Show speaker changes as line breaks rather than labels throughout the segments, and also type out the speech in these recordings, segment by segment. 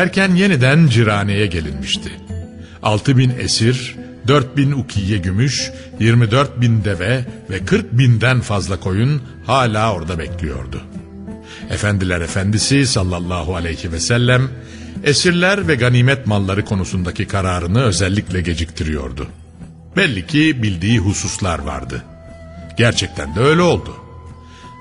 Derken yeniden Cirane'ye gelinmişti. 6 bin esir, 4 bin ukiye gümüş, 24 bin deve ve 40 binden fazla koyun hala orada bekliyordu. Efendiler Efendisi sallallahu aleyhi ve sellem esirler ve ganimet malları konusundaki kararını özellikle geciktiriyordu. Belli ki bildiği hususlar vardı. Gerçekten de öyle oldu.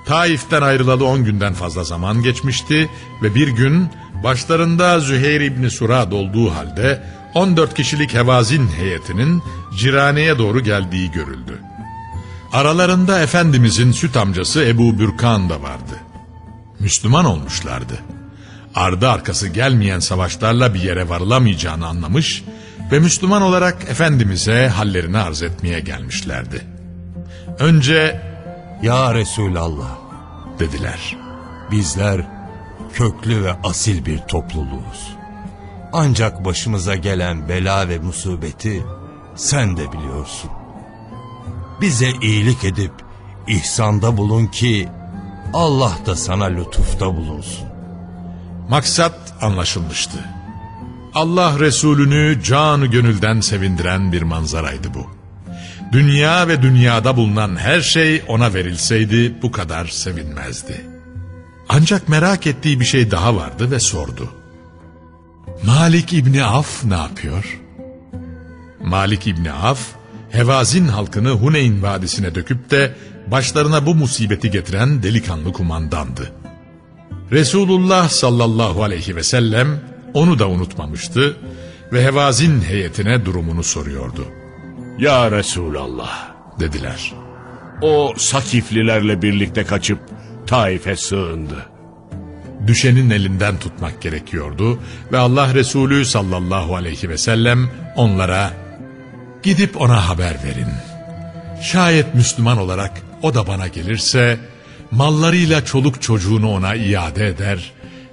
Taif'ten ayrılalı 10 günden fazla zaman geçmişti ve bir gün başlarında Züheyr İbni Surad olduğu halde 14 kişilik hevazin heyetinin Cirane'ye doğru geldiği görüldü. Aralarında Efendimizin süt amcası Ebu Bürkan da vardı. Müslüman olmuşlardı. Ardı arkası gelmeyen savaşlarla bir yere varılamayacağını anlamış ve Müslüman olarak Efendimiz'e hallerini arz etmeye gelmişlerdi. Önce
Ya Resulallah
dediler.
bizler köklü ve asil bir topluluğuz. Ancak başımıza gelen bela ve musibeti sen de biliyorsun. Bize iyilik edip ihsanda bulun ki Allah da sana lütufta bulunsun.
Maksat anlaşılmıştı. Allah Resulünü canı gönülden sevindiren bir manzaraydı bu. Dünya ve dünyada bulunan her şey ona verilseydi bu kadar sevinmezdi. Ancak merak ettiği bir şey daha vardı ve sordu. Malik İbni Af ne yapıyor? Malik İbni Af, Hevazin halkını Huneyn Vadisi'ne döküp de başlarına bu musibeti getiren delikanlı kumandandı. Resulullah sallallahu aleyhi ve sellem onu da unutmamıştı ve Hevazin heyetine durumunu soruyordu.
Ya Resulallah.
Dediler.
O Sakiflilerle birlikte kaçıp Taif'e sığındı.
Düşenin elinden tutmak gerekiyordu ve Allah Resulü sallallahu aleyhi ve sellem onlara gidip ona haber verin. Şayet Müslüman olarak o da bana gelirse mallarıyla çoluk çocuğunu ona iade eder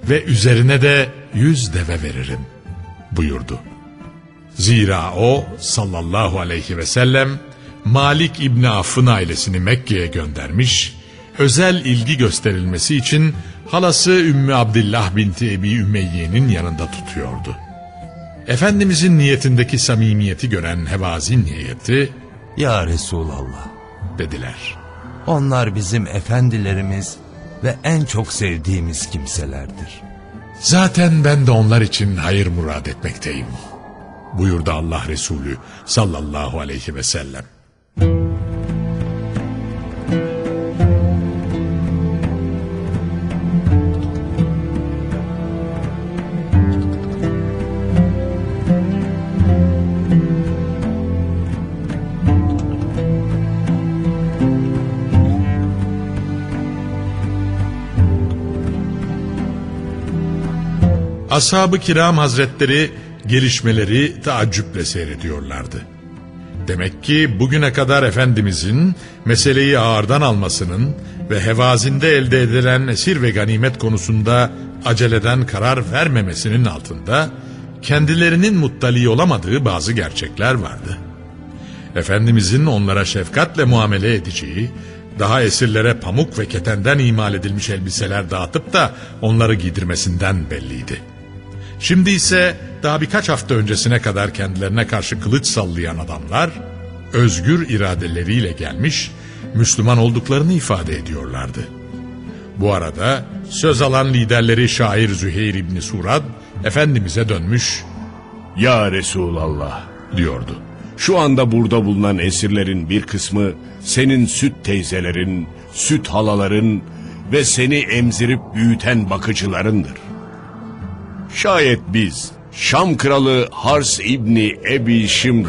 ve üzerine de yüz deve veririm buyurdu. Zira o sallallahu aleyhi ve sellem Malik İbni Aff'ın ailesini Mekke'ye göndermiş, özel ilgi gösterilmesi için halası Ümmü Abdillah binti Ebi Ümeyye'nin yanında tutuyordu. Efendimizin niyetindeki samimiyeti gören Hevazin heyeti
Ya Resulallah
dediler.
onlar bizim efendilerimiz ve en çok sevdiğimiz kimselerdir.
Zaten ben de onlar için hayır murad etmekteyim. Buyurdu Allah Resulü sallallahu aleyhi ve sellem. Ashab-ı kiram hazretleri gelişmeleri taaccüple seyrediyorlardı. Demek ki bugüne kadar Efendimizin meseleyi ağırdan almasının ve hevazinde elde edilen esir ve ganimet konusunda aceleden karar vermemesinin altında kendilerinin muttali olamadığı bazı gerçekler vardı. Efendimizin onlara şefkatle muamele edeceği, daha esirlere pamuk ve ketenden imal edilmiş elbiseler dağıtıp da onları giydirmesinden belliydi. Şimdi ise daha birkaç hafta öncesine kadar kendilerine karşı kılıç sallayan adamlar, özgür iradeleriyle gelmiş, Müslüman olduklarını ifade ediyorlardı. Bu arada söz alan liderleri şair Züheyr İbni Surad, Efendimiz'e dönmüş
Ya Resulallah.
diyordu.
Şu anda burada bulunan esirlerin bir kısmı senin süt teyzelerin, süt halaların ve seni emzirip büyüten bakıcılarındır. Şayet biz Şam kralı Hars İbni Ebi Şimr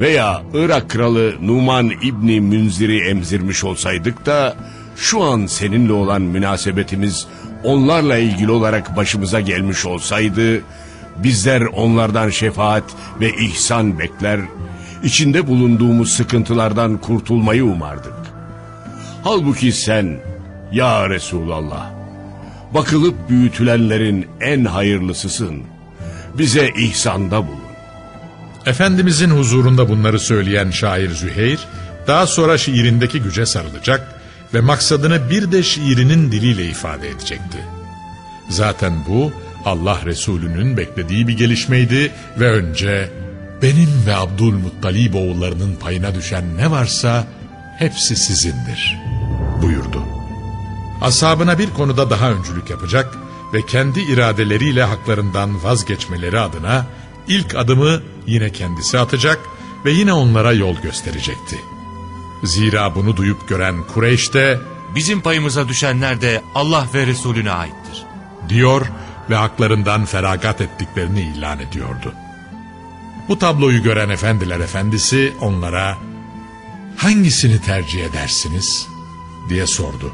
veya Irak kralı Numan İbni Münzir'i emzirmiş olsaydık da şu an seninle olan münasebetimiz onlarla ilgili olarak başımıza gelmiş olsaydı bizler onlardan şefaat ve ihsan bekler, içinde bulunduğumuz sıkıntılardan kurtulmayı umardık. Halbuki sen ya Resulallah bakılıp büyütülenlerin en hayırlısısın. Bize ihsanda bulun.
Efendimizin huzurunda bunları söyleyen şair Züheyr, daha sonra şiirindeki güce sarılacak ve maksadını bir de şiirinin diliyle ifade edecekti. Zaten bu Allah Resulü'nün beklediği bir gelişmeydi ve önce benim ve Abdülmuttalib oğullarının payına düşen ne varsa hepsi sizindir buyurdu. Ashabına bir konuda daha öncülük yapacak ve kendi iradeleriyle haklarından vazgeçmeleri adına ilk adımı yine kendisi atacak ve yine onlara yol gösterecekti. Zira bunu duyup gören Kureyş de
Bizim payımıza düşenler de Allah ve Resulüne aittir.
diyor ve haklarından feragat ettiklerini ilan ediyordu. Bu tabloyu gören efendiler efendisi onlara hangisini tercih edersiniz diye sordu.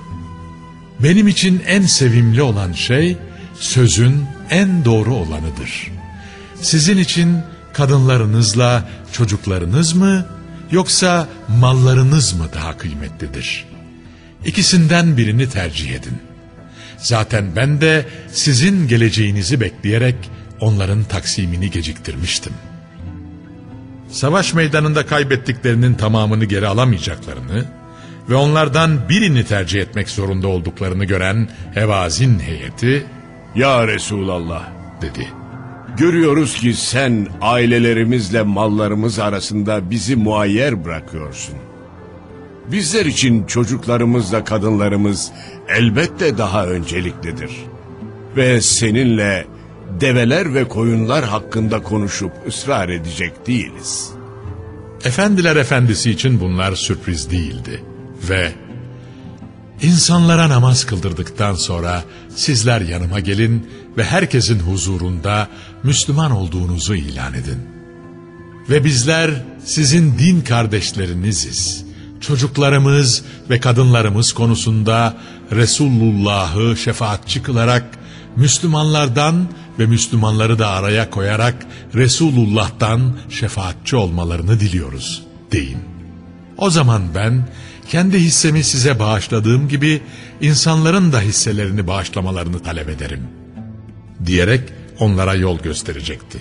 Benim için en sevimli olan şey sözün en doğru olanıdır. Sizin için kadınlarınızla çocuklarınız mı yoksa mallarınız mı daha kıymetlidir? İkisinden birini tercih edin. Zaten ben de sizin geleceğinizi bekleyerek onların taksimini geciktirmiştim. Savaş meydanında kaybettiklerinin tamamını geri alamayacaklarını ve onlardan birini tercih etmek zorunda olduklarını gören Hevazin heyeti
Ya Resulallah
dedi.
görüyoruz ki sen ailelerimizle mallarımız arasında bizi muayyer bırakıyorsun. Bizler için çocuklarımızla kadınlarımız elbette daha önceliklidir. Ve seninle develer ve koyunlar hakkında konuşup ısrar edecek değiliz.
Efendiler efendisi için bunlar sürpriz değildi. Ve insanlara namaz kıldırdıktan sonra sizler yanıma gelin ve herkesin huzurunda Müslüman olduğunuzu ilan edin. Ve bizler sizin din kardeşleriniziz. Çocuklarımız ve kadınlarımız konusunda Resulullah'ı şefaatçi kılarak Müslümanlardan ve Müslümanları da araya koyarak Resulullah'tan şefaatçi olmalarını diliyoruz deyin. O zaman ben kendi hissemi size bağışladığım gibi insanların da hisselerini bağışlamalarını talep ederim. Diyerek onlara yol gösterecekti.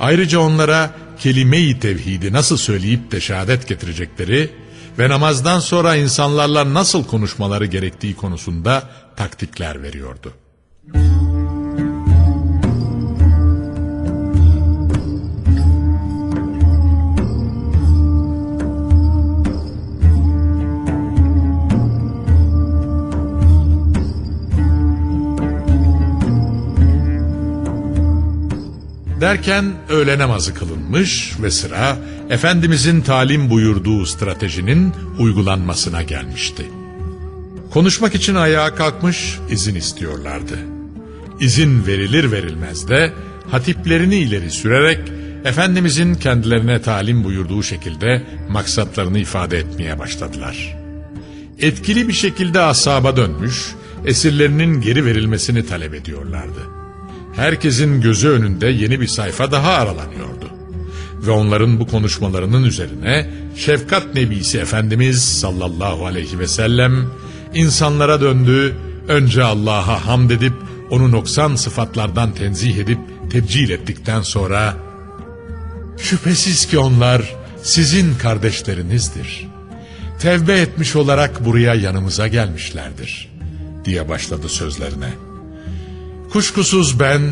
Ayrıca onlara kelime-i tevhidi nasıl söyleyip de şehadet getirecekleri ve namazdan sonra insanlarla nasıl konuşmaları gerektiği konusunda taktikler veriyordu. Derken öğle namazı kılınmış ve sıra Efendimizin talim buyurduğu stratejinin uygulanmasına gelmişti. Konuşmak için ayağa kalkmış izin istiyorlardı. İzin verilir verilmez de hatiplerini ileri sürerek Efendimizin kendilerine talim buyurduğu şekilde maksatlarını ifade etmeye başladılar. Etkili bir şekilde asaba dönmüş, esirlerinin geri verilmesini talep ediyorlardı. Herkesin gözü önünde yeni bir sayfa daha aralanıyordu. Ve onların bu konuşmalarının üzerine Şefkat Nebisi Efendimiz sallallahu aleyhi ve sellem insanlara döndü, önce Allah'a hamd edip, onu noksan sıfatlardan tenzih edip, tebcil ettikten sonra, Şüphesiz ki onlar sizin kardeşlerinizdir. Tevbe etmiş olarak buraya yanımıza gelmişlerdir, diye başladı sözlerine. Kuşkusuz ben,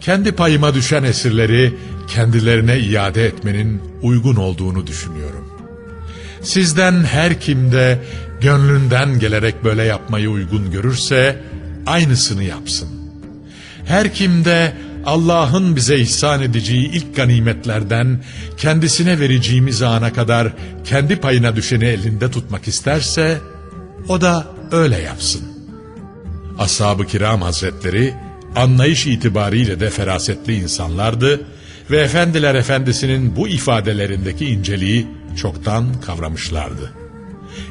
kendi payıma düşen esirleri kendilerine iade etmenin uygun olduğunu düşünüyorum. Sizden her kimde gönlünden gelerek böyle yapmayı uygun görürse aynısını yapsın. Her kimde Allah'ın bize ihsan edeceği ilk ganimetlerden kendisine vereceğimiz ana kadar kendi payına düşeni elinde tutmak isterse o da öyle yapsın. Ashab-ı kiram hazretleri anlayış itibariyle de ferasetli insanlardı ve efendiler efendisinin bu ifadelerindeki inceliği çoktan kavramışlardı.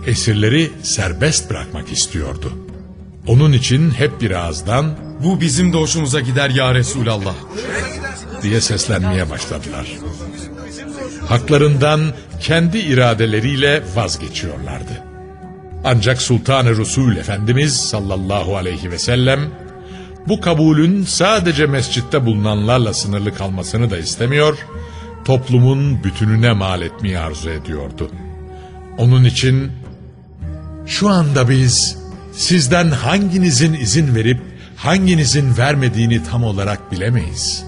Esirleri serbest bırakmak istiyordu. Onun için hep bir ağızdan
Bu bizim de hoşumuza gider ya Resulallah.
diye seslenmeye başladılar. Haklarından kendi iradeleriyle vazgeçiyorlardı. Ancak Sultan-ı Resul Efendimiz sallallahu aleyhi ve sellem bu kabulün sadece mescitte bulunanlarla sınırlı kalmasını da istemiyor, toplumun bütününe mal etmeyi arzu ediyordu. Onun için şu anda biz sizden hanginizin izin verip hanginizin vermediğini tam olarak bilemeyiz.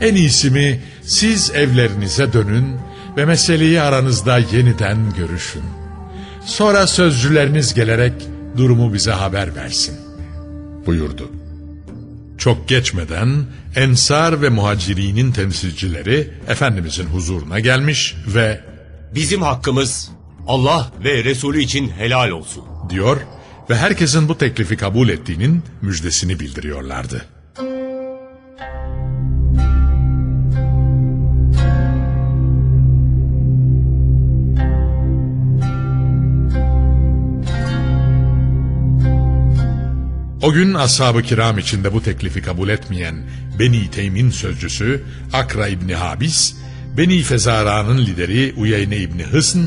En iyisi mi siz evlerinize dönün ve meseleyi aranızda yeniden görüşün. Sonra sözcüleriniz gelerek durumu bize haber versin. Buyurdu. Çok geçmeden Ensar ve Muhacirinin temsilcileri Efendimizin huzuruna gelmiş ve
Bizim hakkımız Allah ve Resulü için helal olsun.
diyor ve herkesin bu teklifi kabul ettiğinin müjdesini bildiriyorlardı. O gün ashab-ı kiram içinde bu teklifi kabul etmeyen Beni Teym'in sözcüsü Akra İbni Habis, Beni Fezara'nın lideri Uyeyne İbni Hısn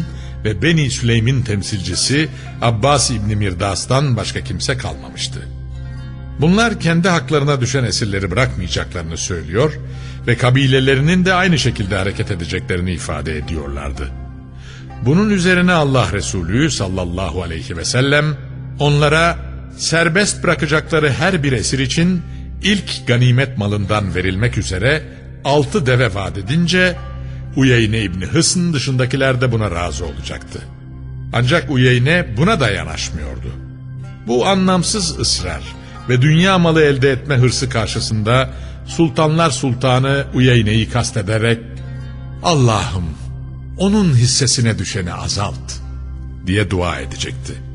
ve Beni Süleym'in temsilcisi Abbas İbni Mirdas'tan başka kimse kalmamıştı. Bunlar kendi haklarına düşen esirleri bırakmayacaklarını söylüyor ve kabilelerinin de aynı şekilde hareket edeceklerini ifade ediyorlardı. Bunun üzerine Allah Resulü sallallahu aleyhi ve sellem onlara serbest bırakacakları her bir esir için ilk ganimet malından verilmek üzere altı deve vaat edince Uyeyne İbni Hısn dışındakiler de buna razı olacaktı. Ancak Uyeyne buna da yanaşmıyordu. Bu anlamsız ısrar ve dünya malı elde etme hırsı karşısında Sultanlar Sultanı Uyeyne'yi kastederek Allah'ım onun hissesine düşeni azalt diye dua edecekti.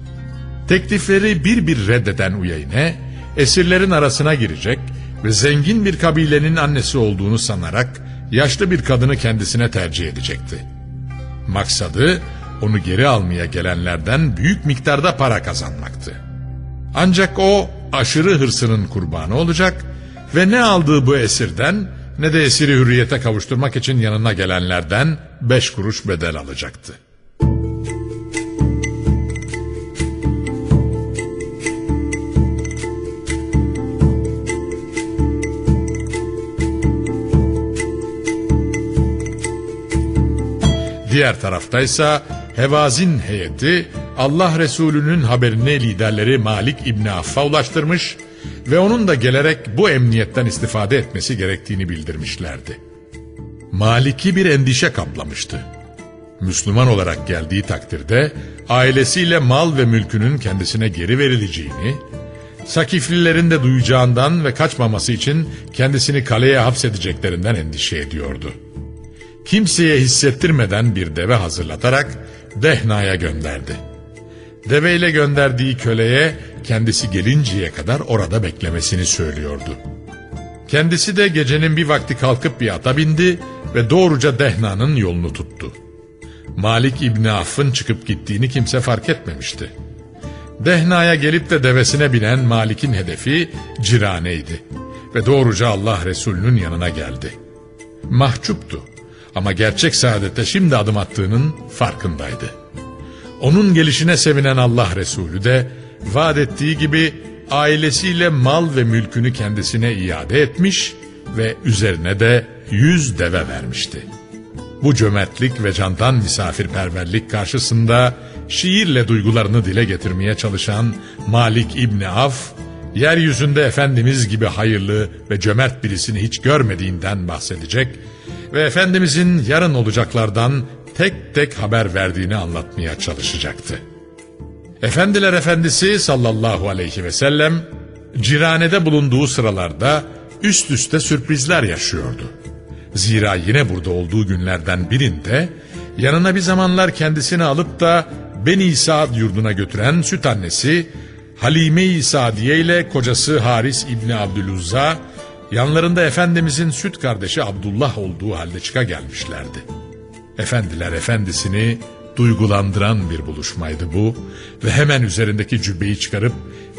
Teklifleri bir bir reddeden Uyeyne esirlerin arasına girecek ve zengin bir kabilenin annesi olduğunu sanarak yaşlı bir kadını kendisine tercih edecekti. Maksadı onu geri almaya gelenlerden büyük miktarda para kazanmaktı. Ancak o aşırı hırsının kurbanı olacak ve ne aldığı bu esirden ne de esiri hürriyete kavuşturmak için yanına gelenlerden beş kuruş bedel alacaktı. Diğer taraftaysa Hevazin heyeti Allah Resulü'nün haberini liderleri Malik İbni Aff'a ulaştırmış ve onun da gelerek bu emniyetten istifade etmesi gerektiğini bildirmişlerdi. Malik'i bir endişe kaplamıştı. Müslüman olarak geldiği takdirde ailesiyle mal ve mülkünün kendisine geri verileceğini, Sakiflilerin de duyacağından ve kaçmaması için kendisini kaleye hapsedeceklerinden endişe ediyordu. Kimseye hissettirmeden bir deve hazırlatarak Dehna'ya gönderdi. Deveyle gönderdiği köleye kendisi gelinceye kadar orada beklemesini söylüyordu. Kendisi de gecenin bir vakti kalkıp bir ata bindi ve doğruca Dehna'nın yolunu tuttu. Malik İbni Aff'ın çıkıp gittiğini kimse fark etmemişti. Dehna'ya gelip de devesine binen Malik'in hedefi Cirane'ydi ve doğruca Allah Resulü'nün yanına geldi. Mahcuptu ama gerçek saadete şimdi adım attığının farkındaydı. Onun gelişine sevinen Allah Resulü de vaat ettiği gibi ailesiyle mal ve mülkünü kendisine iade etmiş ve üzerine de yüz deve vermişti. Bu cömertlik ve candan misafirperverlik karşısında şiirle duygularını dile getirmeye çalışan Malik İbni Af, yeryüzünde Efendimiz gibi hayırlı ve cömert birisini hiç görmediğinden bahsedecek ve Efendimizin yarın olacaklardan tek tek haber verdiğini anlatmaya çalışacaktı. Efendiler Efendisi sallallahu aleyhi ve sellem ciranede bulunduğu sıralarda üst üste sürprizler yaşıyordu. Zira yine burada olduğu günlerden birinde yanına bir zamanlar kendisini alıp da Beni Saad yurduna götüren süt annesi Halime-i Sadiye ile kocası Haris İbni Abdüluzza yanlarında Efendimizin süt kardeşi Abdullah olduğu halde çıka gelmişlerdi. Efendiler efendisini duygulandıran bir buluşmaydı bu ve hemen üzerindeki cübbeyi çıkarıp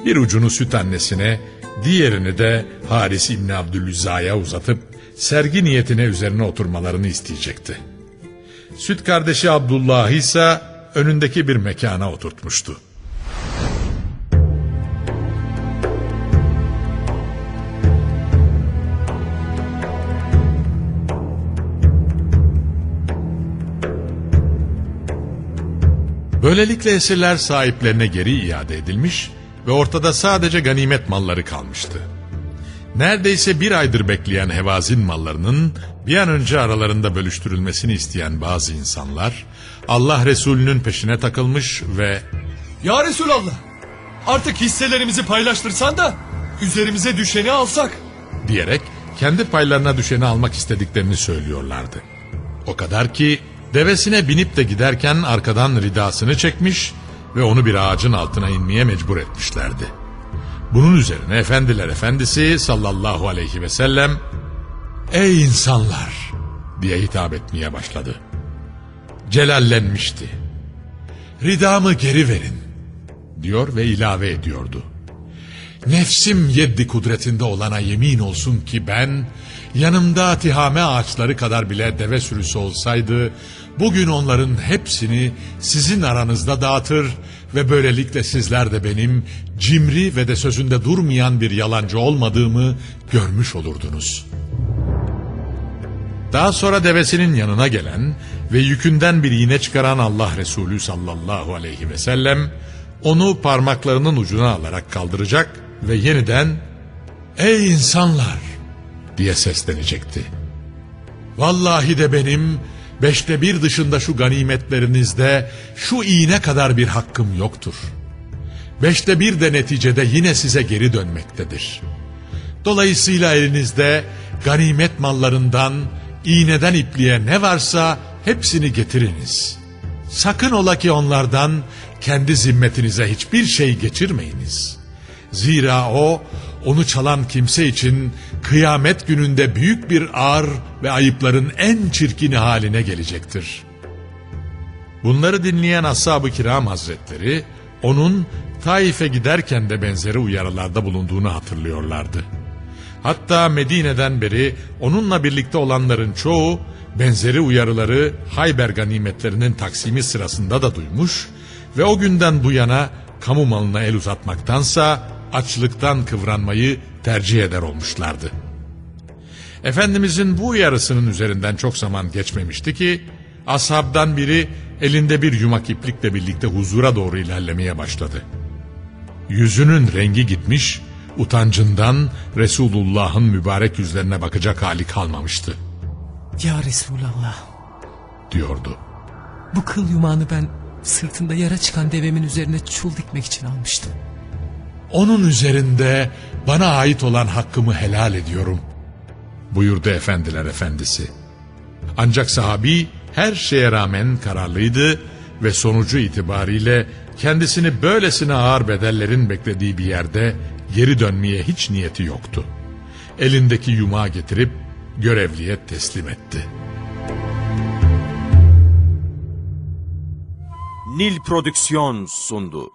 bir ucunu süt annesine diğerini de Haris İbni Abdülüzza'ya uzatıp sergi niyetine üzerine oturmalarını isteyecekti. Süt kardeşi Abdullah ise önündeki bir mekana oturtmuştu. Böylelikle esirler sahiplerine geri iade edilmiş ve ortada sadece ganimet malları kalmıştı. Neredeyse bir aydır bekleyen hevazin mallarının bir an önce aralarında bölüştürülmesini isteyen bazı insanlar Allah Resulü'nün peşine takılmış ve
Ya Resulallah. Artık hisselerimizi paylaştırsan da üzerimize düşeni alsak.
diyerek kendi paylarına düşeni almak istediklerini söylüyorlardı. O kadar ki devesine binip de giderken arkadan ridasını çekmiş ve onu bir ağacın altına inmeye mecbur etmişlerdi. Bunun üzerine efendiler efendisi sallallahu aleyhi ve sellem Ey insanlar diye hitap etmeye başladı. Celallenmişti. Ridamı geri verin diyor ve ilave ediyordu. Nefsim yeddi kudretinde olana yemin olsun ki ben yanımda tihame ağaçları kadar bile deve sürüsü olsaydı bugün onların hepsini sizin aranızda dağıtır ve böylelikle sizler de benim cimri ve de sözünde durmayan bir yalancı olmadığımı görmüş olurdunuz. Daha sonra devesinin yanına gelen ve yükünden bir iğne çıkaran Allah Resulü sallallahu aleyhi ve sellem onu parmaklarının ucuna alarak kaldıracak ve yeniden ''Ey insanlar!'' diye seslenecekti. Vallahi de benim beşte bir dışında şu ganimetlerinizde şu iğne kadar bir hakkım yoktur. Beşte bir de neticede yine size geri dönmektedir. Dolayısıyla elinizde ganimet mallarından, iğneden ipliğe ne varsa hepsini getiriniz. Sakın ola ki onlardan kendi zimmetinize hiçbir şey geçirmeyiniz. Zira o, onu çalan kimse için kıyamet gününde büyük bir ağır ve ayıpların en çirkini haline gelecektir. Bunları dinleyen Ashab-ı Kiram Hazretleri, onun Taif'e giderken de benzeri uyarılarda bulunduğunu hatırlıyorlardı. Hatta Medine'den beri onunla birlikte olanların çoğu benzeri uyarıları Hayber ganimetlerinin taksimi sırasında da duymuş ve o günden bu yana kamu malına el uzatmaktansa açlıktan kıvranmayı tercih eder olmuşlardı. Efendimizin bu uyarısının üzerinden çok zaman geçmemişti ki ashabdan biri elinde bir yumak iplikle birlikte huzura doğru ilerlemeye başladı. Yüzünün rengi gitmiş, utancından Resulullah'ın mübarek yüzlerine bakacak hali kalmamıştı,
Ya Resulallah
diyordu.
bu kıl yumağını ben sırtında yara çıkan devemin üzerine çul dikmek için almıştım.
Onun üzerinde bana ait olan hakkımı helal ediyorum. Buyurdu efendiler efendisi. Ancak sahabi her şeye rağmen kararlıydı ve sonucu itibariyle kendisini böylesine ağır bedellerin beklediği bir yerde geri dönmeye hiç niyeti yoktu. Elindeki yumağı getirip görevliye teslim etti.
Nil Prodüksiyon sundu.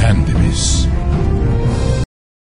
Efendimiz